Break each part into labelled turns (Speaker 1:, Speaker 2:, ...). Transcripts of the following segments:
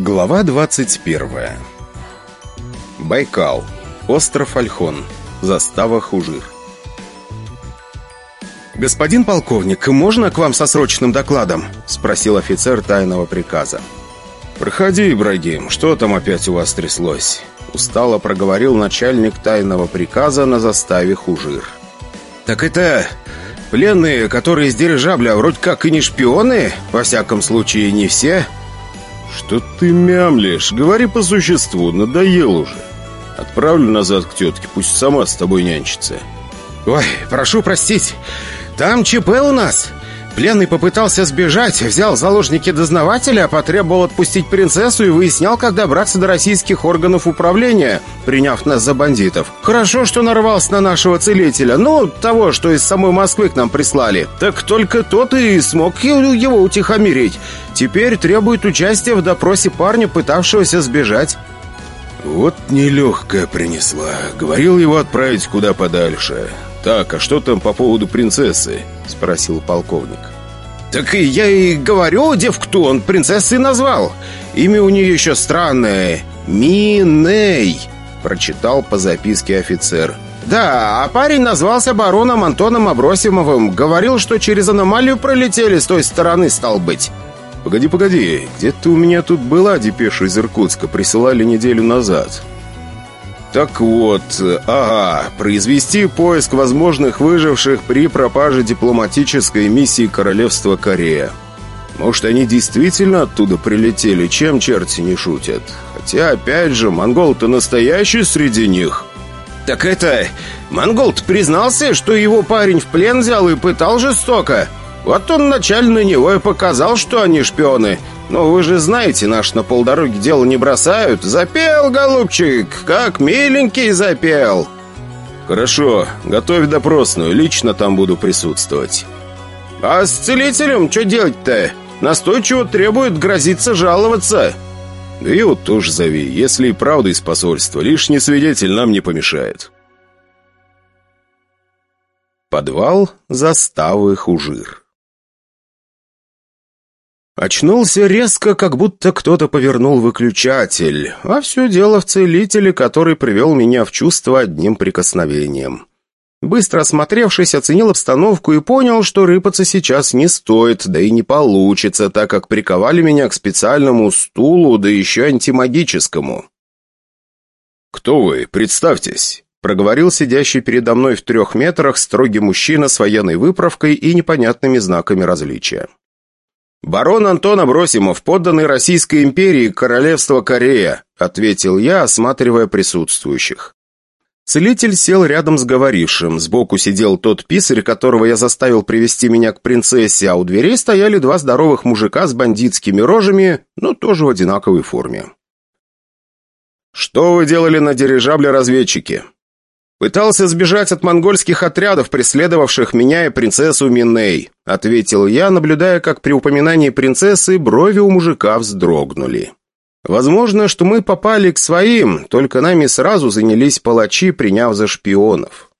Speaker 1: Глава 21 Байкал. Остров Альхон. Застава Хужир. «Господин полковник, можно к вам со срочным докладом?» — спросил офицер тайного приказа. «Проходи, Ибрагим, что там опять у вас тряслось?» Устало проговорил начальник тайного приказа на заставе Хужир. «Так это пленные, которые из дирижабля, вроде как и не шпионы? Во всяком случае, не все?»
Speaker 2: «Что ты мямлишь? Говори по существу, надоел уже. Отправлю назад к тетке, пусть сама с тобой нянчится».
Speaker 1: «Ой, прошу простить, там ЧП у нас. Пленный попытался сбежать, взял заложники дознавателя, потребовал отпустить принцессу и выяснял, как добраться до российских органов управления, приняв нас за бандитов. Хорошо, что нарвался на нашего целителя, ну, того, что из самой Москвы к нам прислали. Так только тот и смог его утихомирить. Теперь требует участия в допросе парня, пытавшегося сбежать.
Speaker 2: Вот нелегкая принесла. Говорил его отправить куда подальше. «Так, а что там по поводу принцессы?» — спросил полковник.
Speaker 1: «Так и я и говорю, девку он принцессой назвал. Имя у нее еще странное. Миней», — прочитал по записке офицер. «Да, а парень назвался бароном Антоном Абросимовым. Говорил, что через аномалию пролетели с той стороны, стал быть».
Speaker 2: «Погоди, погоди, где-то у меня тут была депеша из Иркутска, присылали неделю назад». Так вот, ага, произвести поиск возможных выживших при пропаже дипломатической миссии Королевства Корея. Может, они действительно оттуда прилетели, чем черти не шутят. Хотя, опять же, монгол-то настоящий среди них.
Speaker 1: Так это... Монгол-то признался, что его парень в плен взял и пытал жестоко. Вот он вначале на него и показал, что они шпионы. Но вы же знаете, наш на полдороги дело не бросают. Запел, голубчик, как миленький запел.
Speaker 2: Хорошо, готовь допросную, лично там буду присутствовать.
Speaker 1: А с целителем что делать-то? Настойчиво требует грозиться жаловаться.
Speaker 2: Да и вот тоже зови, если и правда из посольства, лишний свидетель нам не помешает.
Speaker 1: Подвал заставы Хужир Очнулся резко, как будто кто-то повернул выключатель. А все дело в целителе, который привел меня в чувство одним прикосновением. Быстро осмотревшись, оценил обстановку и понял, что рыпаться сейчас не стоит, да и не получится, так как приковали меня к специальному стулу, да еще антимагическому.
Speaker 2: «Кто вы? Представьтесь!» — проговорил сидящий передо мной в трех метрах строгий мужчина с военной выправкой и непонятными знаками различия.
Speaker 1: «Барон Антон Абросимов, подданный Российской империи, Королевство Корея», ответил я, осматривая присутствующих. Целитель сел рядом с говорившим. Сбоку сидел тот писарь, которого я заставил привести меня к принцессе, а у дверей стояли два здоровых мужика с бандитскими рожами, но тоже в одинаковой форме. «Что вы делали на дирижабле разведчики?» «Пытался сбежать от монгольских отрядов, преследовавших меня и принцессу Миней», ответил я, наблюдая, как при упоминании принцессы брови у мужика вздрогнули. «Возможно, что мы попали к своим, только нами сразу занялись палачи, приняв за шпионов».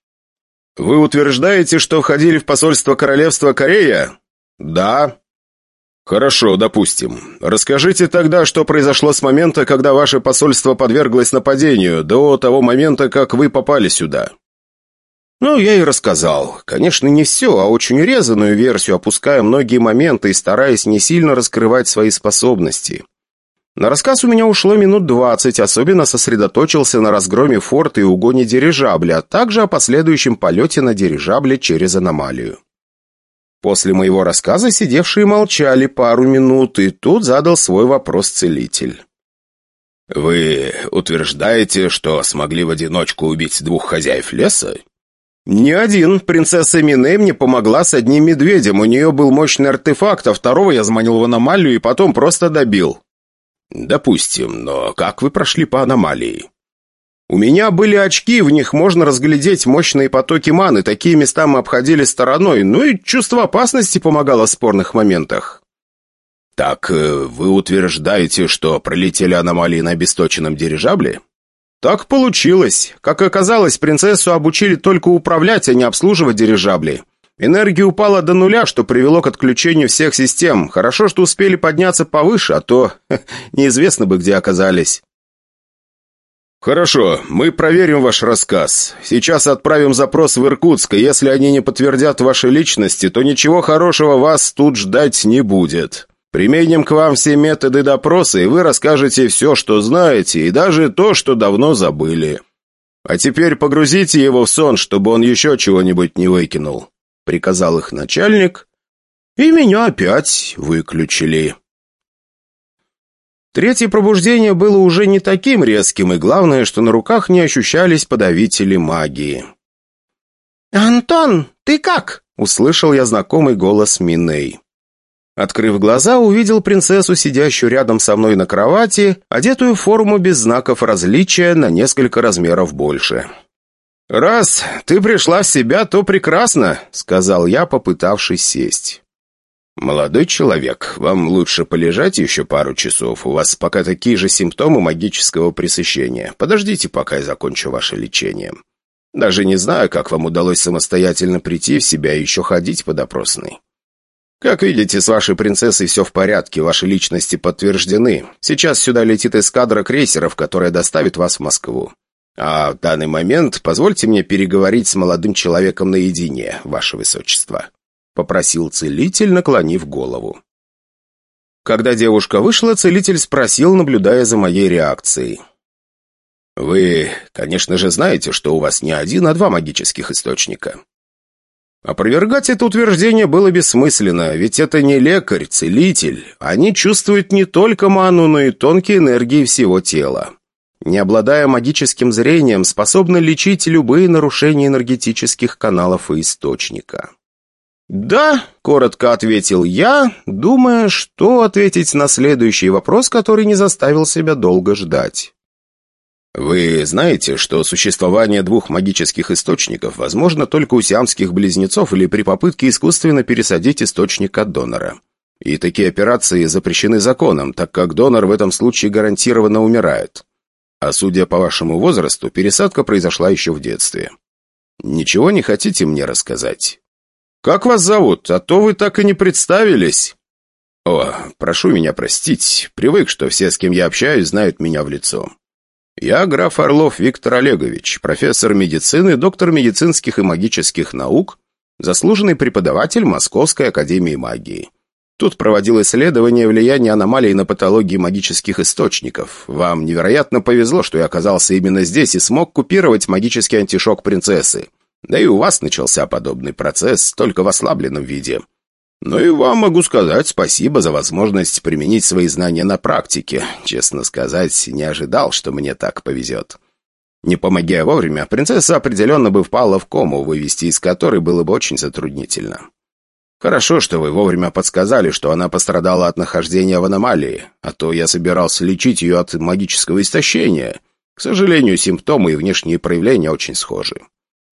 Speaker 1: «Вы утверждаете, что входили в посольство Королевства Корея?» «Да», «Хорошо, допустим. Расскажите тогда, что произошло с момента, когда ваше посольство подверглось нападению, до того момента, как вы попали сюда». Ну, я и рассказал. Конечно, не все, а очень резаную версию, опуская многие моменты и стараясь не сильно раскрывать свои способности. На рассказ у меня ушло минут двадцать, особенно сосредоточился на разгроме форта и угоне дирижабля, а также о последующем полете на дирижабле через аномалию. После моего рассказа сидевшие молчали пару минут, и тут задал свой вопрос целитель.
Speaker 2: «Вы утверждаете, что смогли в одиночку убить двух хозяев леса?»
Speaker 1: «Не один. Принцесса Миней мне помогла с одним медведем. У нее был мощный артефакт, а второго я заманил в аномалию и потом просто добил».
Speaker 2: «Допустим, но как вы прошли по аномалии?»
Speaker 1: «У меня были очки, в них можно разглядеть мощные потоки маны, такие места мы обходили стороной, ну и чувство опасности помогало в спорных моментах».
Speaker 2: «Так э, вы утверждаете, что пролетели аномалии на обесточенном дирижабле?»
Speaker 1: «Так получилось. Как оказалось, принцессу обучили только управлять, а не обслуживать дирижабли. Энергия упала до нуля, что привело к отключению всех систем. Хорошо, что успели подняться повыше, а то неизвестно бы, где оказались.
Speaker 2: «Хорошо, мы проверим ваш рассказ. Сейчас отправим запрос в Иркутск, и если они не подтвердят ваши личности, то ничего хорошего вас тут ждать не будет. Применим к вам все методы допроса, и вы расскажете все, что знаете, и даже то, что давно забыли. А теперь погрузите его в сон, чтобы он еще чего-нибудь не выкинул», — приказал их начальник, и меня опять выключили.
Speaker 1: Третье пробуждение было уже не таким резким, и главное, что на руках не ощущались подавители магии. «Антон, ты как?» — услышал я знакомый голос Миней. Открыв глаза, увидел принцессу, сидящую рядом со мной на кровати, одетую в форму без знаков различия на несколько размеров больше. «Раз ты пришла в себя, то прекрасно», — сказал я, попытавшись сесть. «Молодой человек, вам лучше полежать еще пару часов. У вас пока такие же симптомы магического пресыщения. Подождите, пока я закончу ваше лечение. Даже не знаю, как вам удалось самостоятельно прийти в себя и еще ходить по допросной. Как видите, с вашей принцессой все в порядке, ваши личности подтверждены. Сейчас сюда летит эскадра крейсеров, которая доставит вас в Москву. А в данный момент позвольте мне переговорить с молодым человеком наедине, ваше высочество» попросил целитель, наклонив голову. Когда девушка вышла, целитель спросил, наблюдая за моей реакцией. «Вы, конечно же, знаете, что у вас не один, а два магических источника». Опровергать это утверждение было бессмысленно, ведь это не лекарь, целитель. Они чувствуют не только ману, но и тонкие энергии всего тела. Не обладая магическим зрением, способны лечить любые нарушения энергетических каналов и источника. «Да», — коротко ответил я, думая, что ответить на следующий вопрос, который не заставил себя долго ждать. «Вы знаете, что существование двух магических источников возможно только у сиамских близнецов или при попытке искусственно пересадить источник от донора. И такие операции запрещены законом, так как донор в этом случае гарантированно умирает. А судя по вашему возрасту, пересадка произошла еще в детстве. Ничего не хотите мне рассказать?» «Как вас зовут? А то вы так и не представились». «О, прошу меня простить. Привык, что все, с кем я общаюсь, знают меня в лицо. Я граф Орлов Виктор Олегович, профессор медицины, доктор медицинских и магических наук, заслуженный преподаватель Московской академии магии. Тут проводил исследование влияния аномалий на патологии магических источников. Вам невероятно повезло, что я оказался именно здесь и смог купировать магический антишок принцессы. Да и у вас начался подобный процесс, только в ослабленном виде. Ну и вам могу сказать спасибо за возможность применить свои знания на практике. Честно сказать, не ожидал, что мне так повезет. Не помоги я вовремя, принцесса определенно бы впала в кому, вывести из которой было бы очень затруднительно. Хорошо, что вы вовремя подсказали, что она пострадала от нахождения в аномалии, а то я собирался лечить ее от магического истощения. К сожалению, симптомы и внешние проявления очень схожи.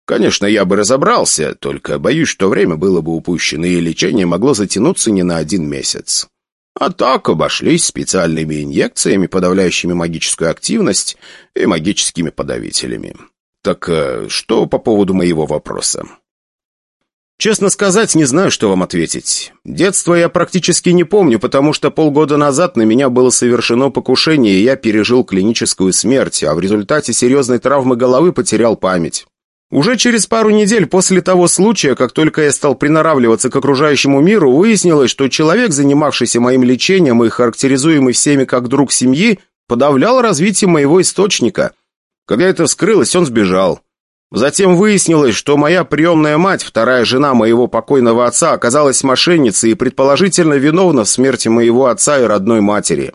Speaker 1: Конечно, я бы разобрался, только боюсь, что время было бы упущено, и лечение могло затянуться не на один месяц. А так обошлись специальными инъекциями, подавляющими магическую активность, и магическими подавителями. Так э, что по поводу моего вопроса? Честно сказать, не знаю, что вам ответить. Детство я практически не помню, потому что полгода назад на меня было совершено покушение, и я пережил клиническую смерть, а в результате серьезной травмы головы потерял память. Уже через пару недель после того случая, как только я стал приноравливаться к окружающему миру, выяснилось, что человек, занимавшийся моим лечением и характеризуемый всеми как друг семьи, подавлял развитие моего источника. Когда это вскрылось, он сбежал. Затем выяснилось, что моя приемная мать, вторая жена моего покойного отца, оказалась мошенницей и предположительно виновна в смерти моего отца и родной матери.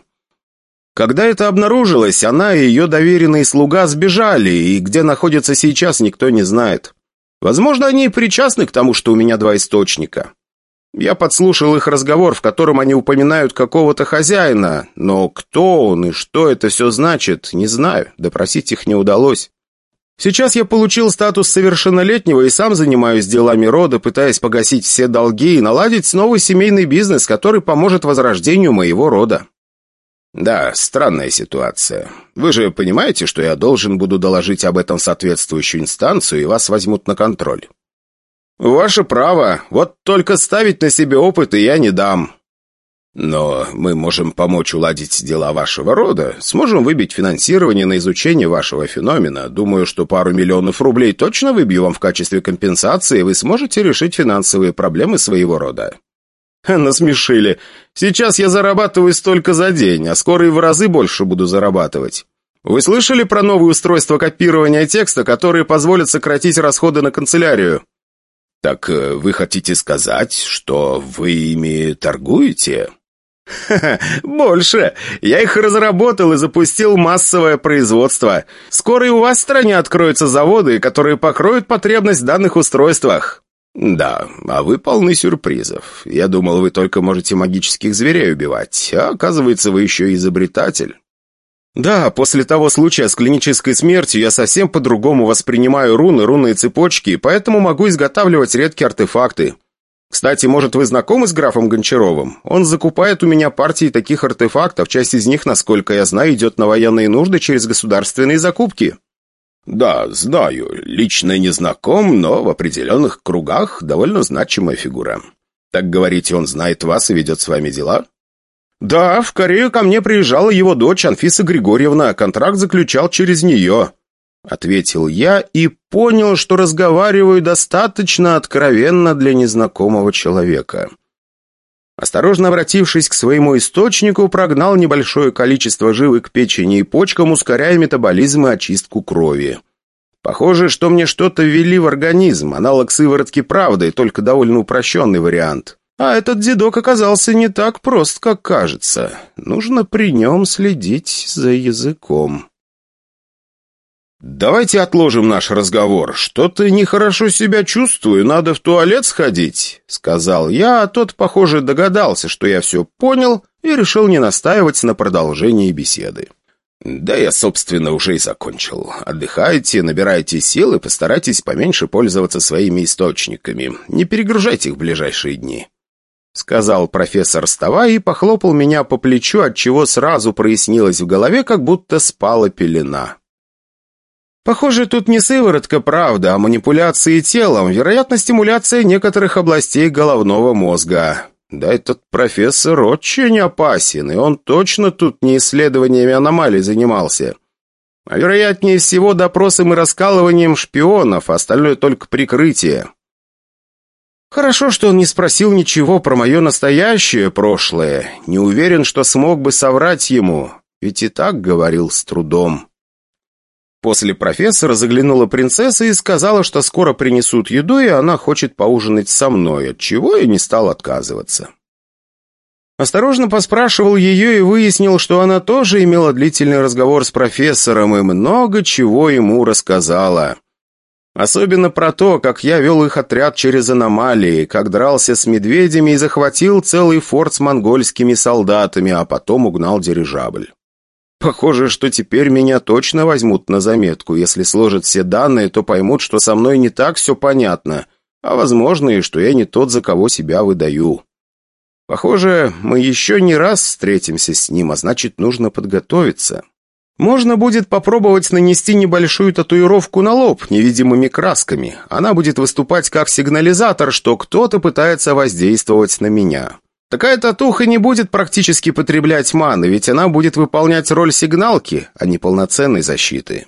Speaker 1: Когда это обнаружилось, она и ее доверенный слуга сбежали, и где находятся сейчас, никто не знает. Возможно, они и причастны к тому, что у меня два источника. Я подслушал их разговор, в котором они упоминают какого-то хозяина, но кто он и что это все значит, не знаю, допросить их не удалось. Сейчас я получил статус совершеннолетнего и сам занимаюсь делами рода, пытаясь погасить все долги и наладить новый семейный бизнес, который поможет возрождению моего рода. «Да, странная ситуация. Вы же понимаете, что я должен буду доложить об этом соответствующую инстанцию, и вас возьмут на контроль?» «Ваше право. Вот только ставить на себе опыты я не дам». «Но мы можем помочь уладить дела вашего рода, сможем выбить финансирование на изучение вашего феномена. Думаю, что пару миллионов рублей точно выбью вам в качестве компенсации, и вы сможете решить финансовые проблемы своего рода». «Насмешили. Сейчас я зарабатываю столько за день, а скоро и в разы больше буду зарабатывать. Вы слышали про новые устройства копирования текста, которые позволят сократить расходы на канцелярию?» «Так э, вы хотите сказать, что вы ими торгуете?» «Ха-ха, больше! Я их разработал и запустил массовое производство. Скоро и у вас в стране откроются заводы, которые покроют потребность в данных устройствах». «Да, а вы полны сюрпризов. Я думал, вы только можете магических зверей убивать, а оказывается, вы еще и изобретатель». «Да, после того случая с клинической смертью я совсем по-другому воспринимаю руны, рунные цепочки, поэтому могу изготавливать редкие артефакты. Кстати, может, вы знакомы с графом Гончаровым? Он закупает у меня партии таких артефактов, часть из них, насколько я знаю, идет на военные нужды через государственные закупки». «Да, знаю. Лично не знаком, но в определенных кругах довольно значимая фигура. Так говорите, он знает вас и ведет с вами дела?» «Да, в Корею ко мне приезжала его дочь Анфиса Григорьевна, контракт заключал через нее», — ответил я и понял, что разговариваю достаточно откровенно для незнакомого человека. Осторожно обратившись к своему источнику, прогнал небольшое количество живы к печени и почкам, ускоряя метаболизм и очистку крови. Похоже, что мне что-то ввели в организм, аналог сыворотки правды, только довольно упрощенный вариант. А этот дедок оказался не так прост, как кажется. Нужно при нем следить за языком. «Давайте отложим наш разговор. Что-то нехорошо себя чувствую, надо в туалет сходить», — сказал я, а тот, похоже, догадался, что я все понял и решил не настаивать на продолжении беседы. «Да я, собственно, уже и закончил. Отдыхайте, набирайте сил и постарайтесь поменьше пользоваться своими источниками. Не перегружайте их в ближайшие дни», — сказал профессор, вставая и похлопал меня по плечу, отчего сразу прояснилось в голове, как будто спала пелена. Похоже, тут не сыворотка правда, а манипуляции телом, вероятно, стимуляция некоторых областей головного мозга. Да этот профессор очень опасен, и он точно тут не исследованиями аномалий занимался. А вероятнее всего допросом и раскалыванием шпионов, а остальное только прикрытие. Хорошо, что он не спросил ничего про мое настоящее прошлое. Не уверен, что смог бы соврать ему, ведь и так говорил с трудом. После профессора заглянула принцесса и сказала, что скоро принесут еду, и она хочет поужинать со мной, от чего я не стал отказываться. Осторожно поспрашивал ее и выяснил, что она тоже имела длительный разговор с профессором и много чего ему рассказала. Особенно про то, как я вел их отряд через аномалии, как дрался с медведями и захватил целый форт с монгольскими солдатами, а потом угнал дирижабль. Похоже, что теперь меня точно возьмут на заметку. Если сложат все данные, то поймут, что со мной не так все понятно. А возможно и что я не тот, за кого себя выдаю. Похоже, мы еще не раз встретимся с ним, а значит, нужно подготовиться. Можно будет попробовать нанести небольшую татуировку на лоб невидимыми красками. Она будет выступать как сигнализатор, что кто-то пытается воздействовать на меня. Такая татуха не будет практически потреблять маны, ведь она будет выполнять роль сигналки, а не полноценной защиты.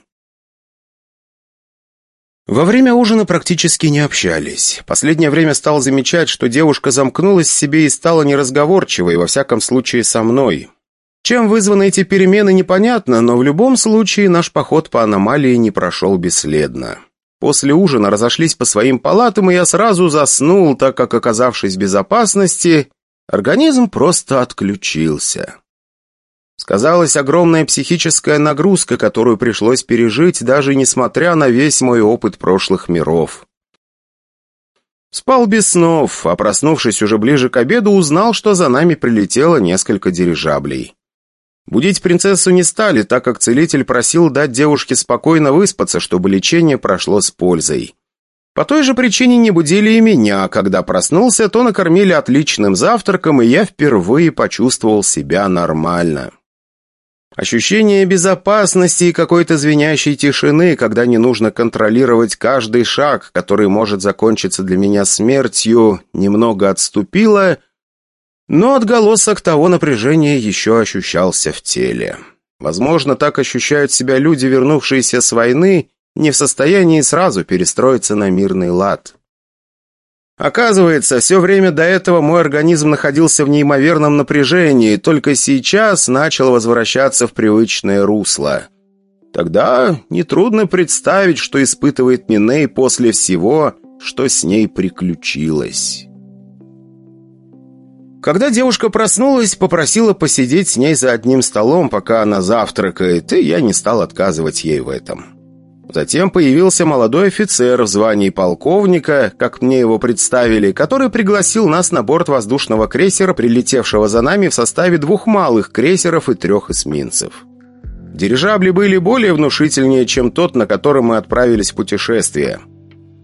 Speaker 1: Во время ужина практически не общались. Последнее время стал замечать, что девушка замкнулась в себе и стала неразговорчивой, во всяком случае со мной. Чем вызваны эти перемены, непонятно, но в любом случае наш поход по аномалии не прошел бесследно. После ужина разошлись по своим палатам, и я сразу заснул, так как, оказавшись в безопасности, Организм просто отключился. Сказалась огромная психическая нагрузка, которую пришлось пережить, даже несмотря на весь мой опыт прошлых миров. Спал без снов, а проснувшись уже ближе к обеду, узнал, что за нами прилетело несколько дирижаблей. Будить принцессу не стали, так как целитель просил дать девушке спокойно выспаться, чтобы лечение прошло с пользой. По той же причине не будили и меня. Когда проснулся, то накормили отличным завтраком, и я впервые почувствовал себя нормально. Ощущение безопасности и какой-то звенящей тишины, когда не нужно контролировать каждый шаг, который может закончиться для меня смертью, немного отступило, но отголосок того напряжения еще ощущался в теле. Возможно, так ощущают себя люди, вернувшиеся с войны, не в состоянии сразу перестроиться на мирный лад. Оказывается, все время до этого мой организм находился в неимоверном напряжении, только сейчас начал возвращаться в привычное русло. Тогда нетрудно представить, что испытывает Миней после всего, что с ней приключилось. Когда девушка проснулась, попросила посидеть с ней за одним столом, пока она завтракает, и я не стал отказывать ей в этом. Затем появился молодой офицер в звании полковника, как мне его представили, который пригласил нас на борт воздушного крейсера, прилетевшего за нами в составе двух малых крейсеров и трех эсминцев. Дирижабли были более внушительнее, чем тот, на котором мы отправились в путешествие.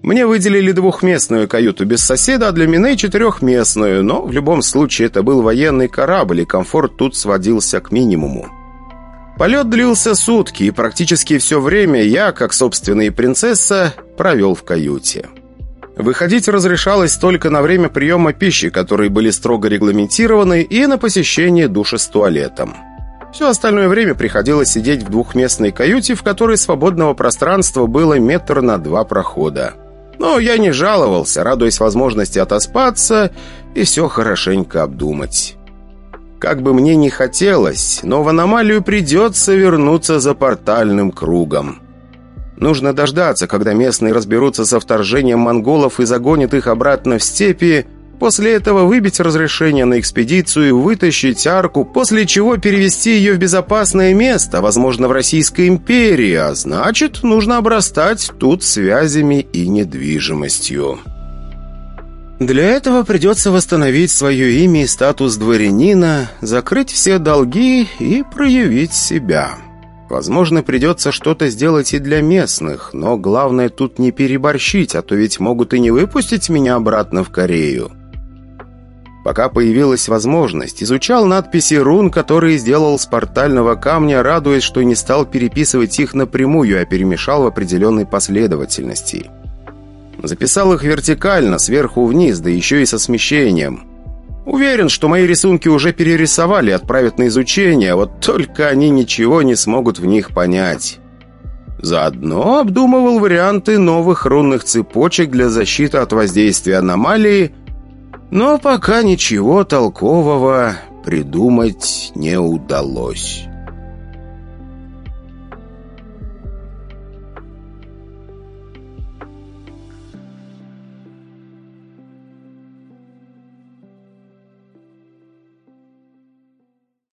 Speaker 1: Мне выделили двухместную каюту без соседа, а для Миней четырехместную, но в любом случае это был военный корабль, и комфорт тут сводился к минимуму. Полет длился сутки, и практически все время я, как собственная принцесса, провел в каюте. Выходить разрешалось только на время приема пищи, которые были строго регламентированы, и на посещение душа с туалетом. Все остальное время приходилось сидеть в двухместной каюте, в которой свободного пространства было метр на два прохода. Но я не жаловался, радуясь возможности отоспаться и все хорошенько обдумать. Как бы мне ни хотелось, но в аномалию придется вернуться за портальным кругом. Нужно дождаться, когда местные разберутся со вторжением монголов и загонят их обратно в степи, после этого выбить разрешение на экспедицию, вытащить арку, после чего перевести ее в безопасное место, возможно, в Российской империи, а значит, нужно обрастать тут связями и недвижимостью. Для этого придется восстановить свое имя и статус дворянина, закрыть все долги и проявить себя. Возможно, придется что-то сделать и для местных, но главное тут не переборщить, а то ведь могут и не выпустить меня обратно в Корею. Пока появилась возможность, изучал надписи рун, которые сделал с портального камня, радуясь, что не стал переписывать их напрямую, а перемешал в определенной последовательности. Записал их вертикально, сверху вниз, да еще и со смещением. Уверен, что мои рисунки уже перерисовали и отправят на изучение, вот только они ничего не смогут в них понять. Заодно обдумывал варианты новых рунных цепочек для защиты от воздействия аномалии, но пока ничего толкового придумать не удалось».